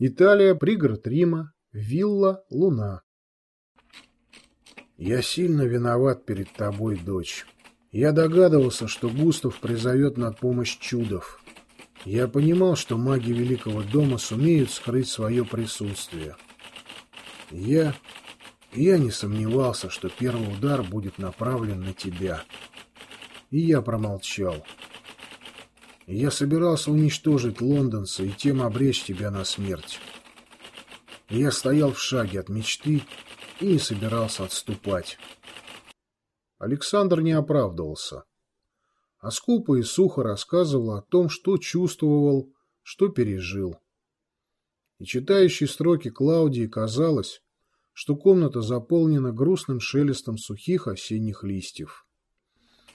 Италия, пригород Рима, вилла Луна. Я сильно виноват перед тобой, дочь. Я догадывался, что Густав призовет на помощь чудов. Я понимал, что маги Великого дома сумеют скрыть свое присутствие. Я... Я не сомневался, что первый удар будет направлен на тебя. И я промолчал. Я собирался уничтожить лондонца и тем обречь тебя на смерть. Я стоял в шаге от мечты и не собирался отступать. Александр не оправдывался. А скупо и сухо рассказывал о том, что чувствовал, что пережил. И читающей строки Клаудии казалось, что комната заполнена грустным шелестом сухих осенних листьев.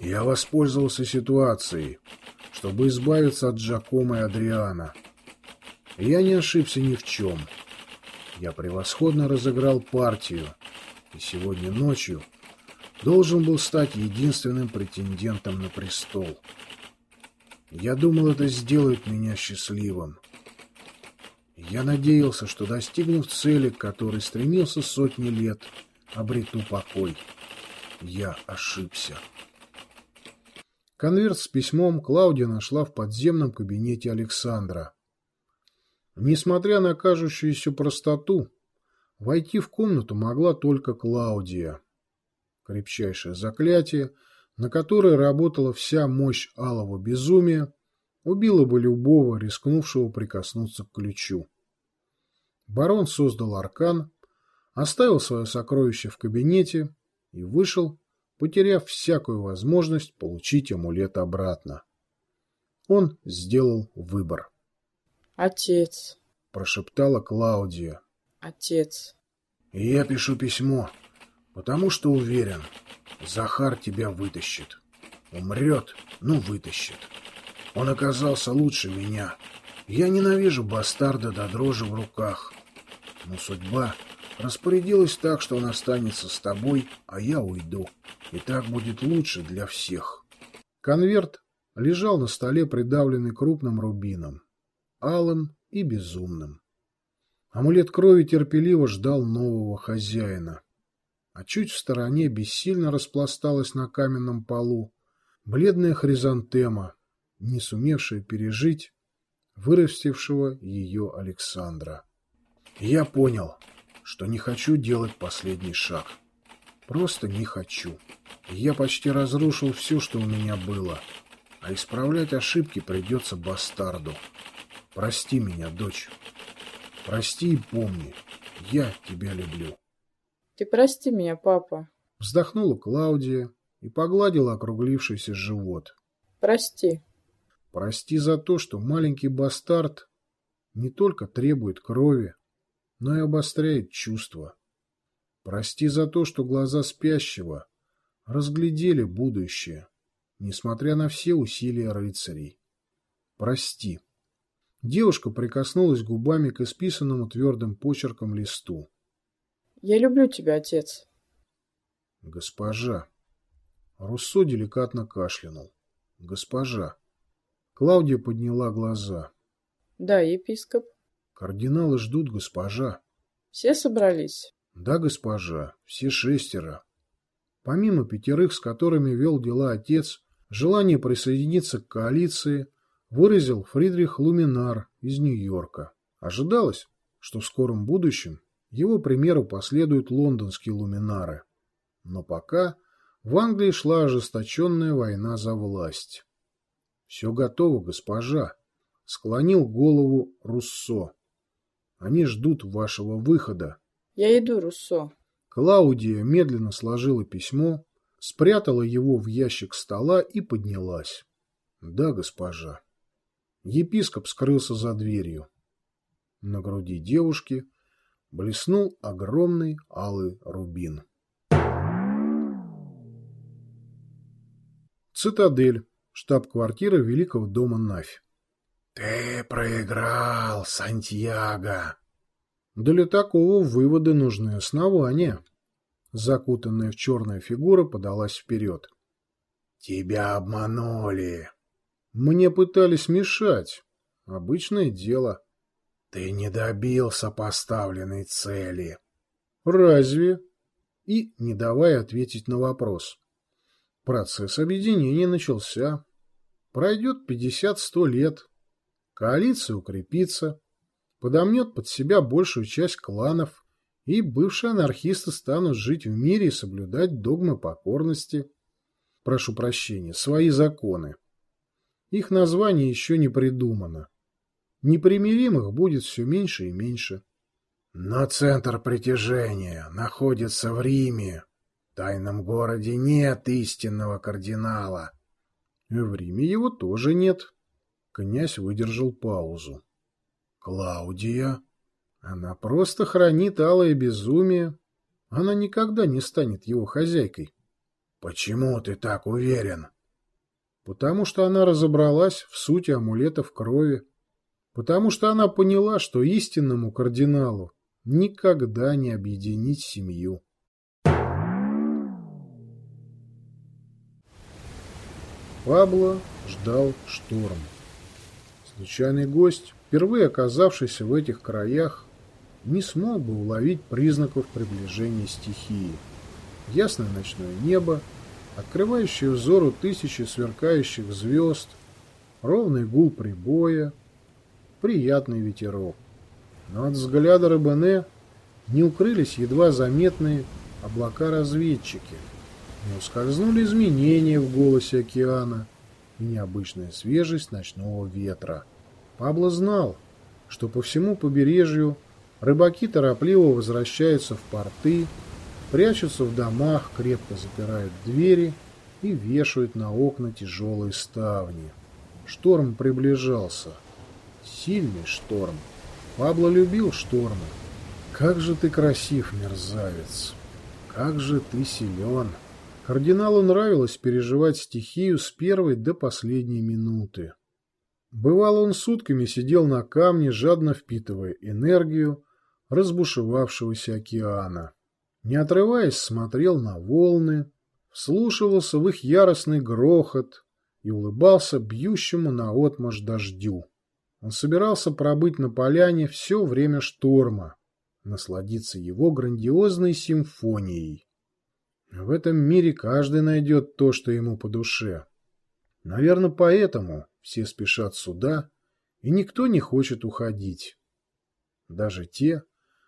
Я воспользовался ситуацией, чтобы избавиться от Джакома и Адриана. я не ошибся ни в чем. Я превосходно разыграл партию, и сегодня ночью должен был стать единственным претендентом на престол. Я думал, это сделает меня счастливым. Я надеялся, что, достигнув цели, к которой стремился сотни лет, обрету покой. Я ошибся. Конверт с письмом Клаудия нашла в подземном кабинете Александра. Несмотря на кажущуюся простоту, войти в комнату могла только Клаудия. Крепчайшее заклятие, на которое работала вся мощь алого безумия, убило бы любого, рискнувшего прикоснуться к ключу. Барон создал аркан, оставил свое сокровище в кабинете и вышел, потеряв всякую возможность получить амулет обратно. Он сделал выбор. «Отец», — прошептала Клаудия. «Отец». «И я пишу письмо, потому что уверен, Захар тебя вытащит. Умрет, но вытащит. Он оказался лучше меня. Я ненавижу бастарда до дрожи в руках. Но судьба распорядилась так, что он останется с тобой, а я уйду. И так будет лучше для всех. Конверт лежал на столе, придавленный крупным рубином, алым и безумным. Амулет крови терпеливо ждал нового хозяина. А чуть в стороне бессильно распласталась на каменном полу бледная хризантема, не сумевшая пережить вырастившего ее Александра. Я понял, что не хочу делать последний шаг. Просто не хочу. Я почти разрушил все, что у меня было. А исправлять ошибки придется бастарду. Прости меня, дочь. Прости и помни, я тебя люблю. Ты прости меня, папа. Вздохнула Клаудия и погладила округлившийся живот. Прости. Прости за то, что маленький бастард не только требует крови, но и обостряет чувства. Прости за то, что глаза спящего разглядели будущее, несмотря на все усилия рыцарей. Прости. Девушка прикоснулась губами к исписанному твердым почерком листу. Я люблю тебя, отец. Госпожа. Руссо деликатно кашлянул. Госпожа. Клаудия подняла глаза. Да, епископ. Кардиналы ждут, госпожа. Все собрались? Да, госпожа, все шестеро. Помимо пятерых, с которыми вел дела отец, желание присоединиться к коалиции выразил Фридрих Луминар из Нью-Йорка. Ожидалось, что в скором будущем его примеру последуют лондонские луминары. Но пока в Англии шла ожесточенная война за власть. «Все готово, госпожа», — склонил голову Руссо. Они ждут вашего выхода. Я иду, Руссо. Клаудия медленно сложила письмо, спрятала его в ящик стола и поднялась. Да, госпожа. Епископ скрылся за дверью. На груди девушки блеснул огромный алый рубин. Цитадель, штаб-квартира Великого дома Навь. «Ты проиграл, Сантьяго!» Для такого вывода нужны основания. Закутанная в черная фигура подалась вперед. «Тебя обманули!» «Мне пытались мешать. Обычное дело. Ты не добился поставленной цели. Разве? И, не давая ответить на вопрос. Процесс объединения начался. Пройдет пятьдесят-сто лет. Коалиция укрепится, подомнет под себя большую часть кланов, и бывшие анархисты станут жить в мире и соблюдать догмы покорности. Прошу прощения, свои законы. Их название еще не придумано. Непримиримых будет все меньше и меньше. Но центр притяжения находится в Риме. В тайном городе нет истинного кардинала. В Риме его тоже нет. Князь выдержал паузу. Клаудия? Она просто хранит алое безумие. Она никогда не станет его хозяйкой. Почему ты так уверен? Потому что она разобралась в сути амулетов крови. Потому что она поняла, что истинному кардиналу никогда не объединить семью. Пабло ждал шторм. Случайный гость, впервые оказавшийся в этих краях, не смог бы уловить признаков приближения стихии. Ясное ночное небо, открывающее взору тысячи сверкающих звезд, ровный гул прибоя, приятный ветерок. Но от взгляда Рыбене не укрылись едва заметные облака-разведчики, не ускользнули изменения в голосе океана и необычная свежесть ночного ветра. Пабло знал, что по всему побережью рыбаки торопливо возвращаются в порты, прячутся в домах, крепко запирают двери и вешают на окна тяжелые ставни. Шторм приближался. Сильный шторм. Пабло любил штормы. Как же ты красив, мерзавец! Как же ты силен! Кардиналу нравилось переживать стихию с первой до последней минуты. Бывало, он сутками сидел на камне, жадно впитывая энергию разбушевавшегося океана. Не отрываясь, смотрел на волны, вслушивался в их яростный грохот и улыбался бьющему наотмашь дождю. Он собирался пробыть на поляне все время шторма, насладиться его грандиозной симфонией. В этом мире каждый найдет то, что ему по душе. Наверное, поэтому все спешат сюда, и никто не хочет уходить. Даже те,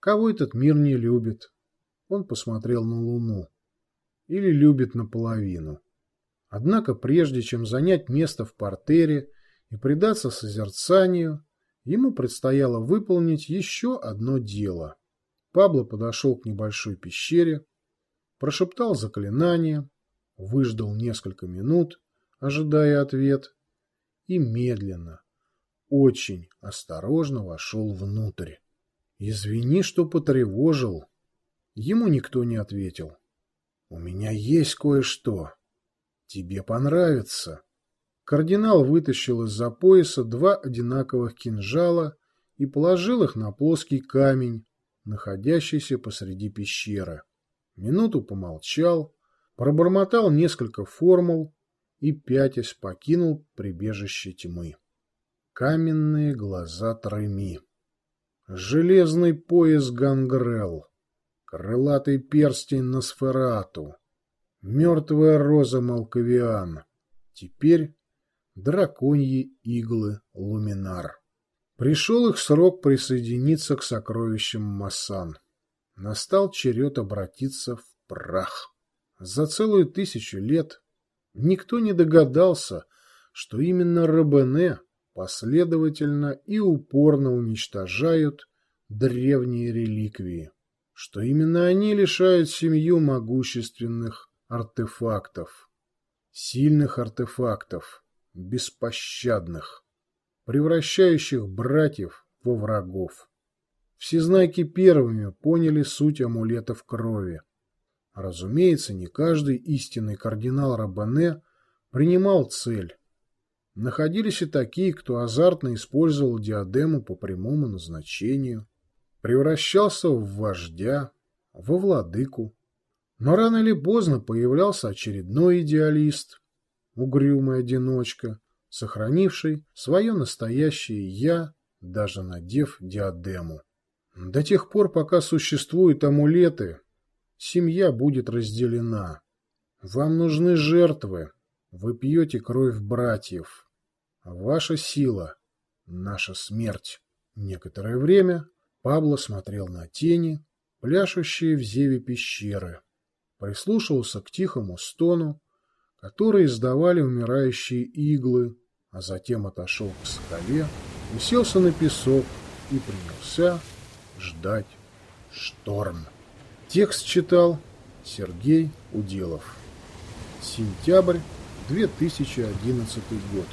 кого этот мир не любит. Он посмотрел на Луну. Или любит наполовину. Однако прежде чем занять место в портере и предаться созерцанию, ему предстояло выполнить еще одно дело. Пабло подошел к небольшой пещере, прошептал заклинание, выждал несколько минут, ожидая ответ, и медленно, очень осторожно вошел внутрь. «Извини, что потревожил». Ему никто не ответил. «У меня есть кое-что. Тебе понравится». Кардинал вытащил из-за пояса два одинаковых кинжала и положил их на плоский камень, находящийся посреди пещеры. Минуту помолчал, пробормотал несколько формул и, пятясь, покинул прибежище тьмы. Каменные глаза Треми. Железный пояс Гангрел. Крылатый перстень Носферату. Мертвая роза Малковиан. Теперь драконьи иглы Луминар. Пришел их срок присоединиться к сокровищам Массан. Настал черед обратиться в прах. За целую тысячу лет никто не догадался, что именно Робене последовательно и упорно уничтожают древние реликвии, что именно они лишают семью могущественных артефактов, сильных артефактов, беспощадных, превращающих братьев во врагов. Всезнайки первыми поняли суть амулетов крови. Разумеется, не каждый истинный кардинал Рабане принимал цель. Находились и такие, кто азартно использовал диадему по прямому назначению, превращался в вождя, во владыку. Но рано или поздно появлялся очередной идеалист, угрюмый одиночка, сохранивший свое настоящее «я» даже надев диадему. До тех пор, пока существуют амулеты, семья будет разделена. Вам нужны жертвы. Вы пьете кровь братьев. Ваша сила — наша смерть. Некоторое время Пабло смотрел на тени, пляшущие в зеве пещеры, прислушивался к тихому стону, который издавали умирающие иглы, а затем отошел к скале, уселся на песок и принялся ждать шторм. Текст читал Сергей Уделов. Сентябрь 2011 год.